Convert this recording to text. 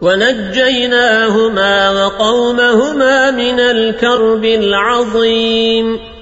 ونجيناهما وقومهما من الكرب العظيم.